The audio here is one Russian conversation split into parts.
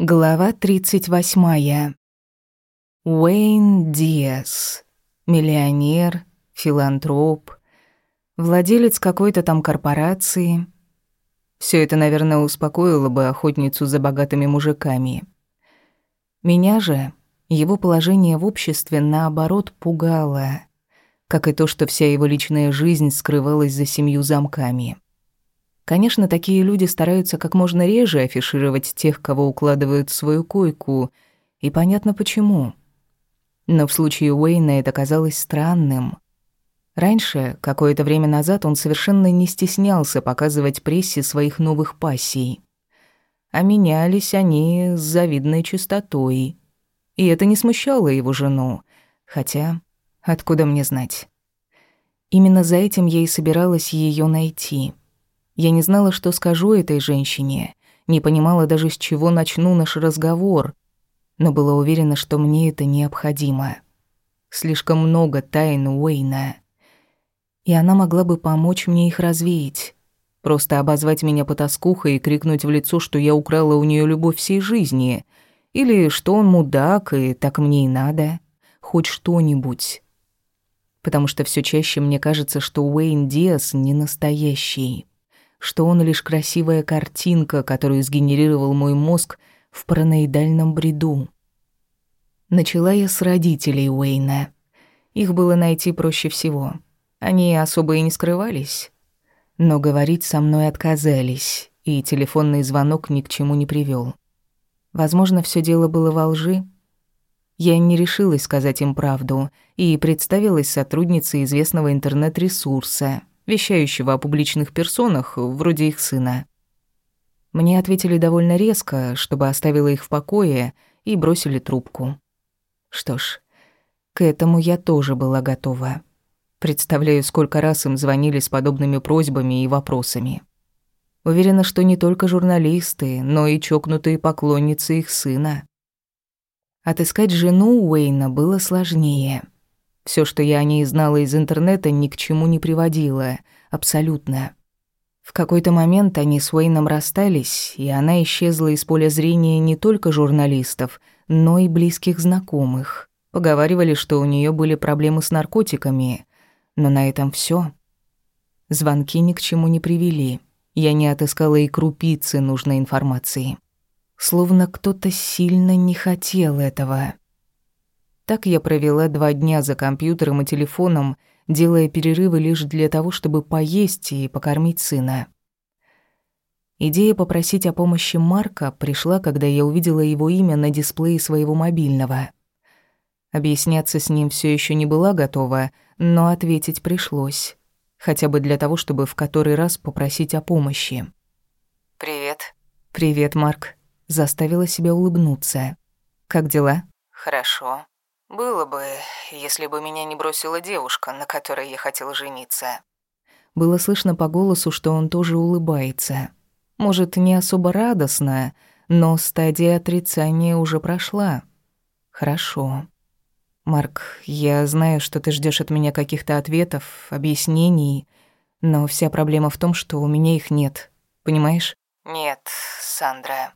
Глава 38. Уэйн Диас. Миллионер, филантроп, владелец какой-то там корпорации. Все это, наверное, успокоило бы охотницу за богатыми мужиками. Меня же его положение в обществе, наоборот, пугало, как и то, что вся его личная жизнь скрывалась за семью замками. Конечно, такие люди стараются как можно реже афишировать тех, кого укладывают в свою койку, и понятно почему. Но в случае Уэйна это казалось странным. Раньше, какое-то время назад, он совершенно не стеснялся показывать прессе своих новых пассий. А менялись они с завидной частотой. И это не смущало его жену, хотя откуда мне знать? Именно за этим я и собиралась ее найти — я не знала, что скажу этой женщине, не понимала даже, с чего начну наш разговор, но была уверена, что мне это необходимо. Слишком много тайн Уэйна. И она могла бы помочь мне их развеять. Просто обозвать меня потаскухой и крикнуть в лицо, что я украла у нее любовь всей жизни, или что он мудак, и так мне и надо. Хоть что-нибудь. Потому что все чаще мне кажется, что Уэйн Диас не настоящий что он лишь красивая картинка, которую сгенерировал мой мозг в параноидальном бреду. Начала я с родителей Уэйна. Их было найти проще всего. Они особо и не скрывались. Но говорить со мной отказались, и телефонный звонок ни к чему не привел. Возможно, все дело было во лжи. Я не решилась сказать им правду и представилась сотрудницей известного интернет-ресурса — вещающего о публичных персонах, вроде их сына. Мне ответили довольно резко, чтобы оставила их в покое, и бросили трубку. Что ж, к этому я тоже была готова. Представляю, сколько раз им звонили с подобными просьбами и вопросами. Уверена, что не только журналисты, но и чокнутые поклонницы их сына. Отыскать жену Уэйна было сложнее — все, что я о ней знала из интернета, ни к чему не приводило. Абсолютно. В какой-то момент они с Уэйном расстались, и она исчезла из поля зрения не только журналистов, но и близких знакомых. Поговаривали, что у нее были проблемы с наркотиками, но на этом все. Звонки ни к чему не привели. Я не отыскала и крупицы нужной информации. Словно кто-то сильно не хотел этого. Так я провела два дня за компьютером и телефоном, делая перерывы лишь для того, чтобы поесть и покормить сына. Идея попросить о помощи Марка пришла, когда я увидела его имя на дисплее своего мобильного. Объясняться с ним все еще не была готова, но ответить пришлось. Хотя бы для того, чтобы в который раз попросить о помощи. «Привет». «Привет, Марк». Заставила себя улыбнуться. «Как дела?» «Хорошо. Было бы, если бы меня не бросила девушка, на которой я хотел жениться. Было слышно по голосу, что он тоже улыбается. Может, не особо радостно, но стадия отрицания уже прошла. Хорошо. Марк, я знаю, что ты ждешь от меня каких-то ответов, объяснений, но вся проблема в том, что у меня их нет. Понимаешь? Нет, Сандра.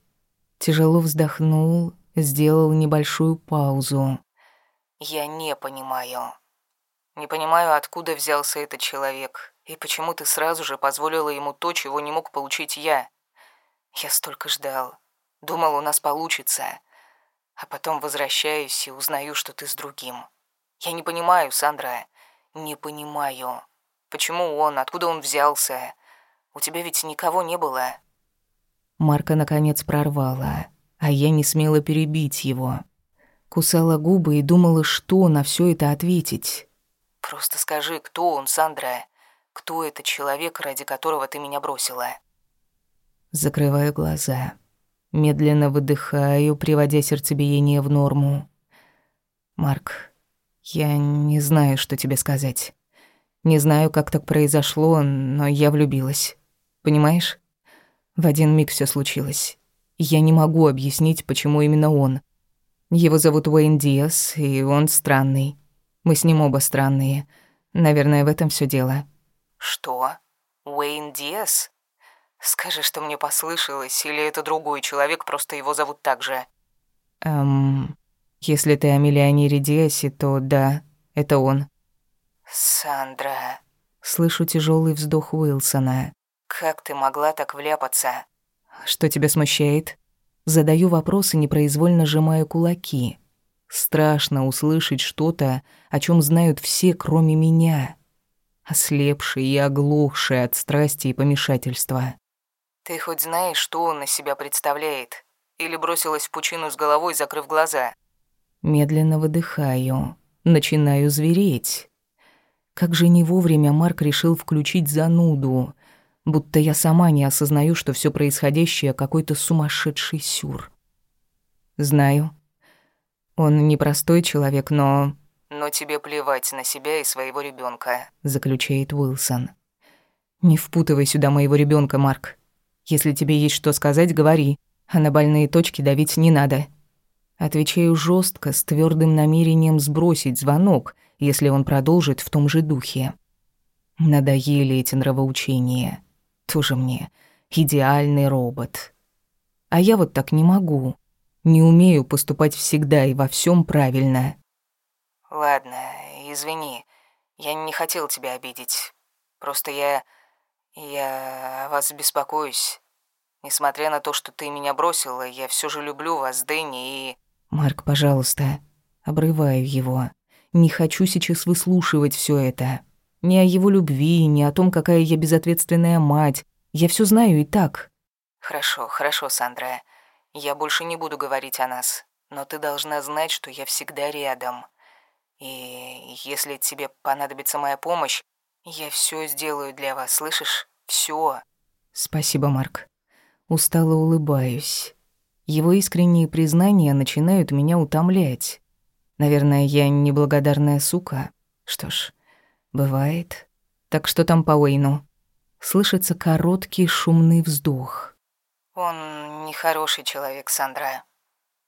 Тяжело вздохнул, сделал небольшую паузу. Я не понимаю. Не понимаю, откуда взялся этот человек, и почему ты сразу же позволила ему то, чего не мог получить я. Я столько ждал. Думал, у нас получится. А потом возвращаюсь и узнаю, что ты с другим. Я не понимаю, Сандра. Не понимаю. Почему он, откуда он взялся? У тебя ведь никого не было. Марка наконец прорвала, а я не смела перебить его. Кусала губы и думала, что на все это ответить. «Просто скажи, кто он, Сандра? Кто этот человек, ради которого ты меня бросила?» Закрываю глаза. Медленно выдыхаю, приводя сердцебиение в норму. «Марк, я не знаю, что тебе сказать. Не знаю, как так произошло, но я влюбилась. Понимаешь? В один миг все случилось. Я не могу объяснить, почему именно он. Его зовут Уэйн Диас, и он странный. Мы с ним оба странные. Наверное, в этом все дело. Что? Уэйн Диас? Скажи, что мне послышалось, или это другой человек, просто его зовут так же. Эм, если ты о миллионере Диасе, то да, это он. Сандра. Слышу тяжелый вздох Уилсона. Как ты могла так вляпаться? Что тебя смущает? Задаю вопросы, непроизвольно сжимая кулаки. Страшно услышать что-то, о чем знают все, кроме меня. Ослепшие и оглохшие от страсти и помешательства. Ты хоть знаешь, что он из себя представляет? Или бросилась в пучину с головой, закрыв глаза? Медленно выдыхаю. Начинаю звереть. Как же не вовремя Марк решил включить зануду, будто я сама не осознаю, что все происходящее какой-то сумасшедший сюр. Знаю. Он непростой человек, но... «Но тебе плевать на себя и своего ребенка, заключает Уилсон. «Не впутывай сюда моего ребенка, Марк. Если тебе есть что сказать, говори, а на больные точки давить не надо». Отвечаю жестко, с твердым намерением сбросить звонок, если он продолжит в том же духе. Надоели эти нравоучения. Тоже мне идеальный робот. А я вот так не могу. Не умею поступать всегда и во всем правильно. Ладно, извини. Я не хотел тебя обидеть. Просто я... Я о вас беспокоюсь. Несмотря на то, что ты меня бросила, я все же люблю вас, Дэнни, и... Марк, пожалуйста, обрываю его. Не хочу сейчас выслушивать все это. Ни о его любви, ни о том, какая я безответственная мать. Я все знаю и так. Хорошо, хорошо, Сандра. Я больше не буду говорить о нас. Но ты должна знать, что я всегда рядом. И если тебе понадобится моя помощь, я все сделаю для вас, слышишь? Все. Спасибо, Марк. Устало улыбаюсь. Его искренние признания начинают меня утомлять. Наверное, я неблагодарная сука. Что ж, бывает. Так что там по Уэйну? Слышится короткий шумный вздох. Он нехороший человек, Сандра.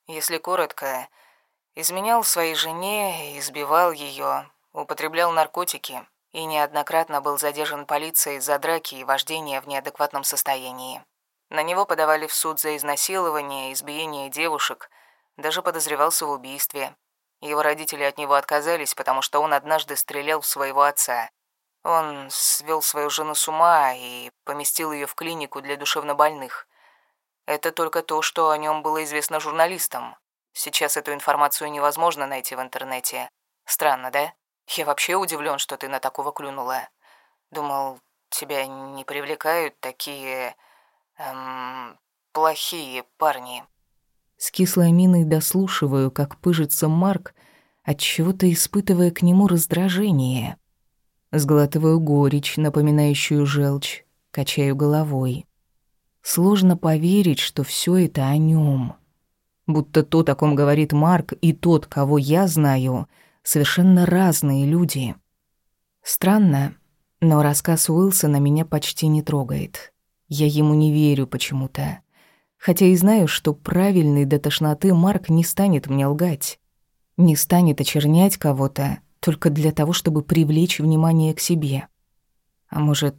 Если коротко, изменял своей жене, избивал ее, употреблял наркотики и неоднократно был задержан полицией за драки и вождение в неадекватном состоянии. На него подавали в суд за изнасилование, избиение девушек, даже подозревался в убийстве. Его родители от него отказались, потому что он однажды стрелял в своего отца. Он свел свою жену с ума и поместил ее в клинику для душевнобольных. Это только то, что о нем было известно журналистам. Сейчас эту информацию невозможно найти в интернете. Странно, да? Я вообще удивлен, что ты на такого клюнула. Думал, тебя не привлекают такие Эм, плохие парни. С кислой миной дослушиваю, как пыжится Марк, от чего то испытывая к нему раздражение. Сглатываю горечь, напоминающую желчь, качаю головой. Сложно поверить, что все это о нем. Будто то, о ком говорит Марк, и тот, кого я знаю, совершенно разные люди. Странно, но рассказ Уилсона меня почти не трогает. Я ему не верю почему-то. Хотя и знаю, что правильный до тошноты Марк не станет мне лгать. Не станет очернять кого-то только для того, чтобы привлечь внимание к себе. А может,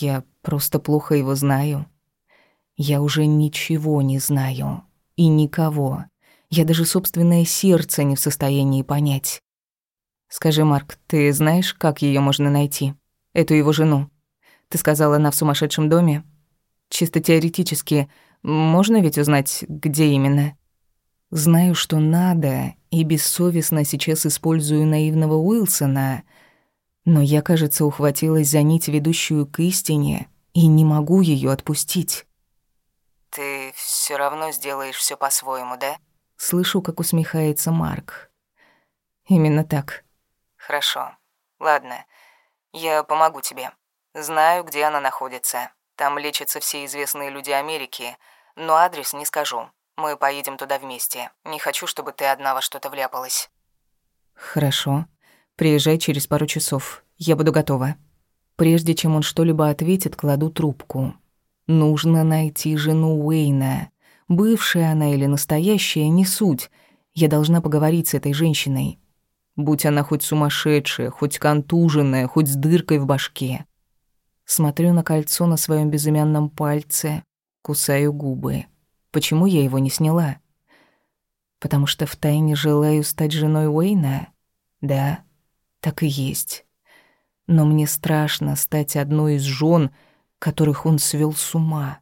я просто плохо его знаю? Я уже ничего не знаю. И никого. Я даже собственное сердце не в состоянии понять. Скажи, Марк, ты знаешь, как ее можно найти? Эту его жену. Ты сказала, она в сумасшедшем доме? Чисто теоретически, можно ведь узнать, где именно? Знаю, что надо, и бессовестно сейчас использую наивного Уилсона, но я, кажется, ухватилась за нить, ведущую к истине, и не могу ее отпустить. «Ты все равно сделаешь все по-своему, да?» Слышу, как усмехается Марк. «Именно так». «Хорошо. Ладно. Я помогу тебе. Знаю, где она находится. Там лечатся все известные люди Америки, но адрес не скажу. Мы поедем туда вместе. Не хочу, чтобы ты одна во что-то вляпалась». «Хорошо. Приезжай через пару часов. Я буду готова». Прежде чем он что-либо ответит, кладу трубку. Нужно найти жену Уэйна. Бывшая она или настоящая, не суть. Я должна поговорить с этой женщиной. Будь она хоть сумасшедшая, хоть контуженная, хоть с дыркой в башке. Смотрю на кольцо на своем безымянном пальце, кусаю губы. Почему я его не сняла? Потому что втайне желаю стать женой Уэйна? Да, так и есть. Но мне страшно стать одной из жен, которых он свел с ума.